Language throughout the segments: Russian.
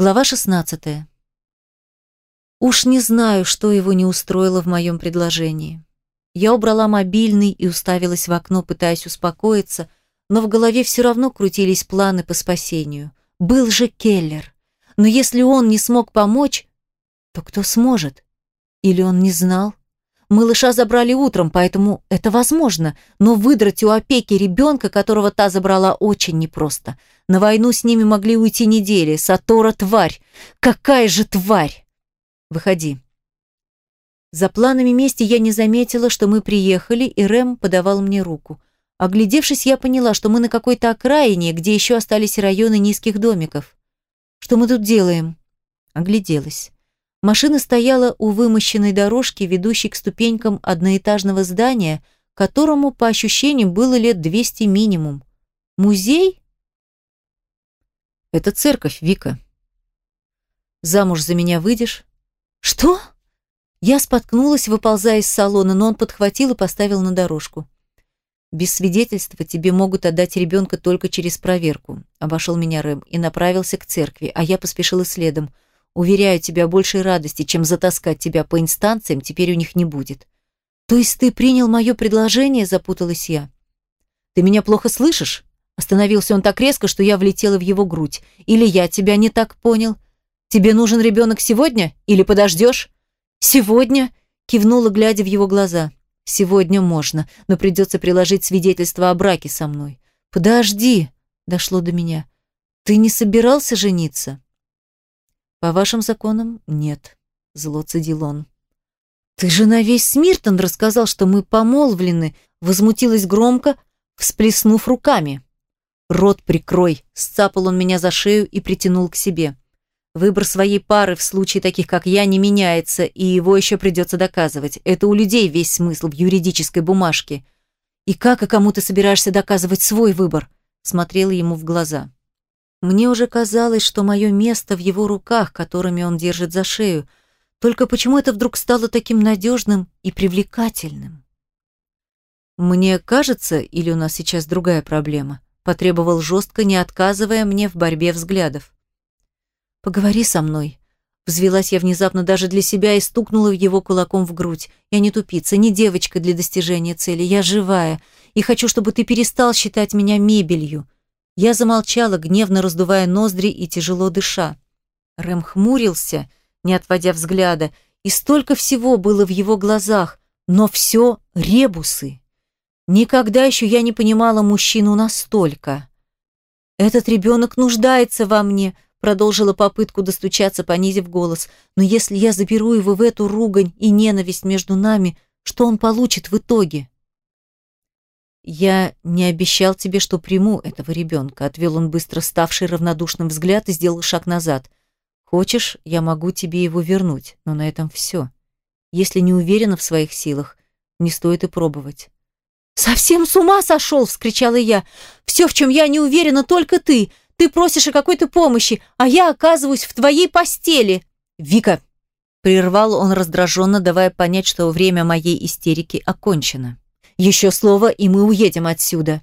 Глава 16. Уж не знаю, что его не устроило в моем предложении. Я убрала мобильный и уставилась в окно, пытаясь успокоиться, но в голове все равно крутились планы по спасению. Был же Келлер. Но если он не смог помочь, то кто сможет? Или он не знал? Малыша забрали утром, поэтому это возможно, но выдрать у опеки ребенка, которого та забрала, очень непросто. На войну с ними могли уйти недели. Сатора – тварь. Какая же тварь! Выходи. За планами мести я не заметила, что мы приехали, и Рэм подавал мне руку. Оглядевшись, я поняла, что мы на какой-то окраине, где еще остались районы низких домиков. Что мы тут делаем? Огляделась. Машина стояла у вымощенной дорожки, ведущей к ступенькам одноэтажного здания, которому, по ощущениям, было лет 200 минимум. Музей? Это церковь, Вика. Замуж за меня выйдешь? «Что?» Я споткнулась, выползая из салона, но он подхватил и поставил на дорожку. «Без свидетельства тебе могут отдать ребенка только через проверку», — обошел меня Рэм и направился к церкви, а я поспешила следом. «Уверяю тебя, большей радости, чем затаскать тебя по инстанциям, теперь у них не будет». «То есть ты принял мое предложение?» — запуталась я. «Ты меня плохо слышишь?» Остановился он так резко, что я влетела в его грудь. «Или я тебя не так понял?» Тебе нужен ребенок сегодня или подождешь?» «Сегодня», — кивнула, глядя в его глаза. «Сегодня можно, но придется приложить свидетельство о браке со мной». «Подожди», — дошло до меня. «Ты не собирался жениться?» «По вашим законам нет», — зло цедил он. «Ты же на весь Смиртон рассказал, что мы помолвлены», — возмутилась громко, всплеснув руками. «Рот прикрой», — сцапал он меня за шею и притянул к себе. Выбор своей пары в случае таких, как я, не меняется, и его еще придется доказывать. Это у людей весь смысл в юридической бумажке. И как и кому ты собираешься доказывать свой выбор? Смотрела ему в глаза. Мне уже казалось, что мое место в его руках, которыми он держит за шею. Только почему это вдруг стало таким надежным и привлекательным? Мне кажется, или у нас сейчас другая проблема? Потребовал жестко, не отказывая мне в борьбе взглядов. «Поговори со мной». Взвелась я внезапно даже для себя и стукнула его кулаком в грудь. «Я не тупица, не девочка для достижения цели. Я живая. И хочу, чтобы ты перестал считать меня мебелью». Я замолчала, гневно раздувая ноздри и тяжело дыша. Рэм хмурился, не отводя взгляда, и столько всего было в его глазах, но все ребусы. Никогда еще я не понимала мужчину настолько. «Этот ребенок нуждается во мне», Продолжила попытку достучаться, понизив голос. Но если я заберу его в эту ругань и ненависть между нами, что он получит в итоге? Я не обещал тебе, что приму этого ребенка. Отвел он быстро ставший равнодушным взгляд и сделал шаг назад. Хочешь, я могу тебе его вернуть, но на этом все. Если не уверена в своих силах, не стоит и пробовать. «Совсем с ума сошел!» — вскричала я. «Все, в чем я не уверена, только ты. Ты просишь о какой-то помощи, а я оказываюсь в твоей постели. Вика, прервал он раздраженно, давая понять, что время моей истерики окончено. Еще слово, и мы уедем отсюда.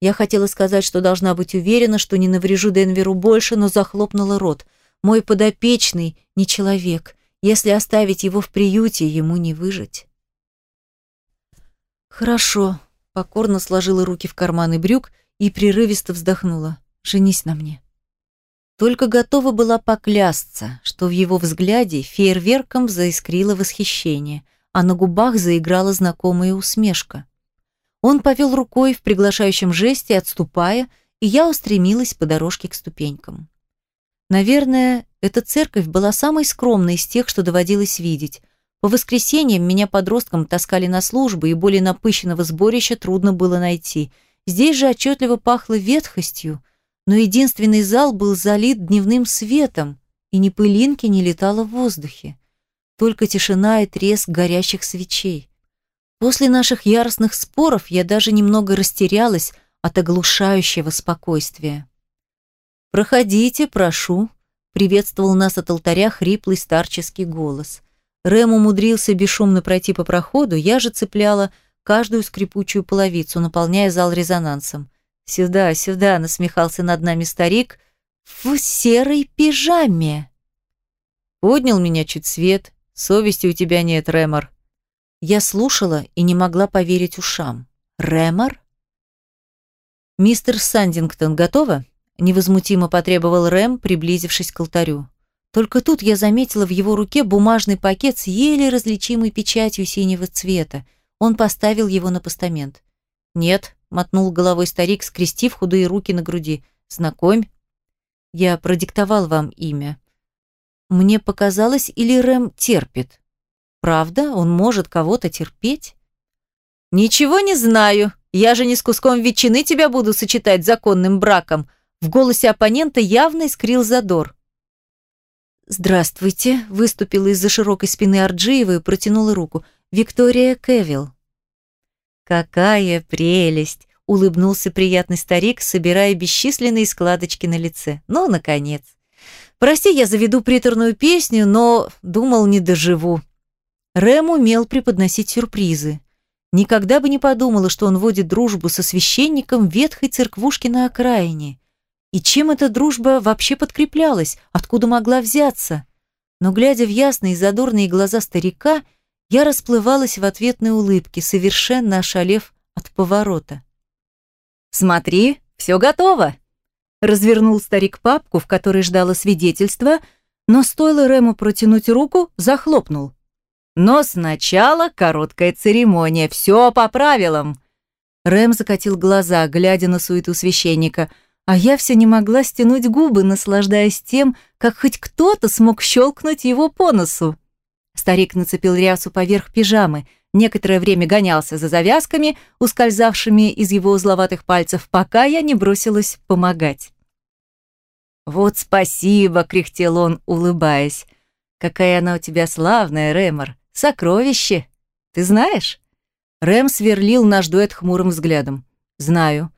Я хотела сказать, что должна быть уверена, что не наврежу Денверу больше, но захлопнула рот. Мой подопечный не человек. Если оставить его в приюте, ему не выжить. Хорошо, покорно сложила руки в карманы брюк и прерывисто вздохнула. Женись на мне. Только готова была поклясться, что в его взгляде фейерверком заискрило восхищение, а на губах заиграла знакомая усмешка. Он повел рукой в приглашающем жесте, отступая, и я устремилась по дорожке к ступенькам. Наверное, эта церковь была самой скромной из тех, что доводилось видеть. По воскресеньям меня подросткам таскали на службы, и более напыщенного сборища трудно было найти. Здесь же отчетливо пахло ветхостью, но единственный зал был залит дневным светом, и ни пылинки не летало в воздухе. Только тишина и треск горящих свечей. После наших яростных споров я даже немного растерялась от оглушающего спокойствия. «Проходите, прошу», — приветствовал нас от алтаря хриплый старческий голос. Рэм умудрился бесшумно пройти по проходу, я же цепляла каждую скрипучую половицу, наполняя зал резонансом. «Сюда, сюда!» — насмехался над нами старик в серой пижаме. Поднял меня чуть свет. Совести у тебя нет, Рэмор. Я слушала и не могла поверить ушам. Рэмор? Мистер Сандингтон, готово? Невозмутимо потребовал Рэм, приблизившись к алтарю. Только тут я заметила в его руке бумажный пакет с еле различимой печатью синего цвета. Он поставил его на постамент. «Нет», — мотнул головой старик, скрестив худые руки на груди. «Знакомь». «Я продиктовал вам имя». Мне показалось, или Рэм терпит? Правда, он может кого-то терпеть? «Ничего не знаю. Я же не с куском ветчины тебя буду сочетать законным браком». В голосе оппонента явно искрил задор. «Здравствуйте», – выступила из-за широкой спины Арджиева и протянула руку. «Виктория Кевилл». «Какая прелесть!» – улыбнулся приятный старик, собирая бесчисленные складочки на лице. «Ну, наконец!» «Прости, я заведу приторную песню, но думал, не доживу». Рэм умел преподносить сюрпризы. Никогда бы не подумала, что он водит дружбу со священником ветхой церквушки на окраине. И чем эта дружба вообще подкреплялась? Откуда могла взяться? Но, глядя в ясные задорные глаза старика, я расплывалась в ответной улыбке, совершенно ошалев от поворота. «Смотри, все готово!» Развернул старик папку, в которой ждало свидетельство, но стоило Рему протянуть руку, захлопнул. «Но сначала короткая церемония, все по правилам!» Рэм закатил глаза, глядя на суету священника – а я все не могла стянуть губы, наслаждаясь тем, как хоть кто-то смог щелкнуть его по носу. Старик нацепил рясу поверх пижамы, некоторое время гонялся за завязками, ускользавшими из его узловатых пальцев, пока я не бросилась помогать. «Вот спасибо!» — кряхтел он, улыбаясь. «Какая она у тебя славная, Рэмор! Сокровище! Ты знаешь?» Рэм сверлил наш дуэт хмурым взглядом. «Знаю.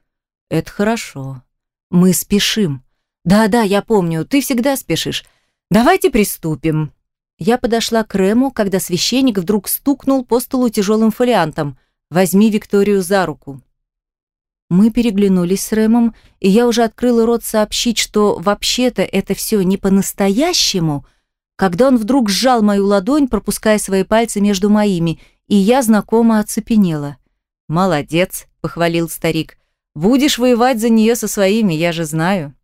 Это хорошо. Мы спешим. Да-да, я помню, ты всегда спешишь. Давайте приступим. Я подошла к Рему, когда священник вдруг стукнул по столу тяжелым фолиантом. Возьми Викторию за руку. Мы переглянулись с Рэмом, и я уже открыла рот сообщить, что вообще-то это все не по-настоящему, когда он вдруг сжал мою ладонь, пропуская свои пальцы между моими, и я знакомо оцепенела. «Молодец», — похвалил старик. Будешь воевать за нее со своими, я же знаю».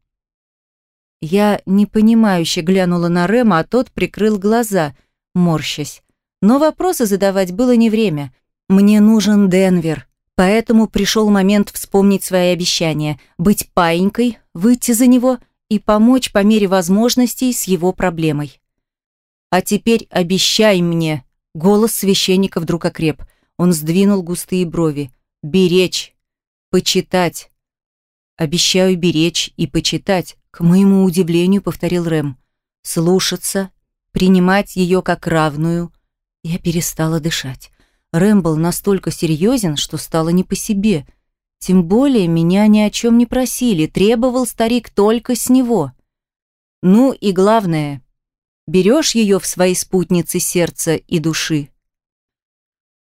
Я непонимающе глянула на Рема, а тот прикрыл глаза, морщась. Но вопросы задавать было не время. Мне нужен Денвер, поэтому пришел момент вспомнить свои обещания, быть паинькой, выйти за него и помочь по мере возможностей с его проблемой. «А теперь обещай мне!» Голос священника вдруг окреп. Он сдвинул густые брови. «Беречь почитать. Обещаю беречь и почитать, к моему удивлению, повторил Рэм. Слушаться, принимать ее как равную. Я перестала дышать. Рэм был настолько серьезен, что стало не по себе. Тем более меня ни о чем не просили, требовал старик только с него. Ну и главное, берешь ее в свои спутницы сердца и души.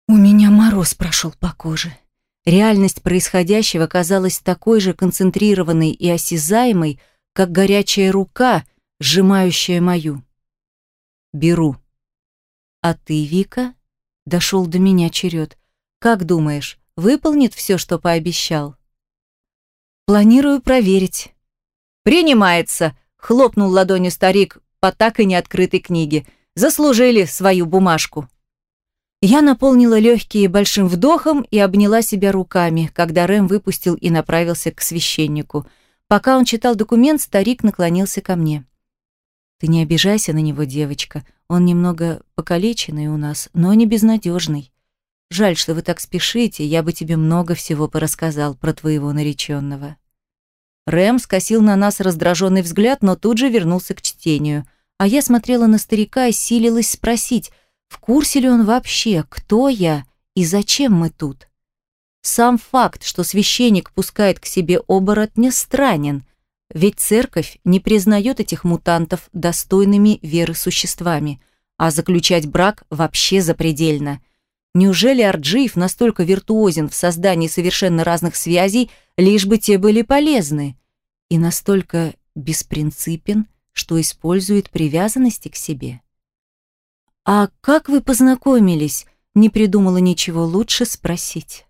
У меня мороз прошел по коже. Реальность происходящего казалась такой же концентрированной и осязаемой, как горячая рука, сжимающая мою. Беру. А ты, Вика? Дошел до меня черед. Как думаешь, выполнит все, что пообещал? Планирую проверить. Принимается, хлопнул ладонью старик по так и не открытой книге. Заслужили свою бумажку. Я наполнила легкие большим вдохом и обняла себя руками, когда Рэм выпустил и направился к священнику. Пока он читал документ, старик наклонился ко мне. «Ты не обижайся на него, девочка. Он немного покалеченный у нас, но не безнадежный. Жаль, что вы так спешите, я бы тебе много всего порассказал про твоего нареченного». Рэм скосил на нас раздраженный взгляд, но тут же вернулся к чтению. А я смотрела на старика и силилась спросить, в курсе ли он вообще, кто я и зачем мы тут? Сам факт, что священник пускает к себе оборотня, странен, ведь церковь не признает этих мутантов достойными веры существами, а заключать брак вообще запредельно. Неужели Арджиев настолько виртуозен в создании совершенно разных связей, лишь бы те были полезны? И настолько беспринципен, что использует привязанности к себе. «А как вы познакомились?» Не придумала ничего лучше спросить.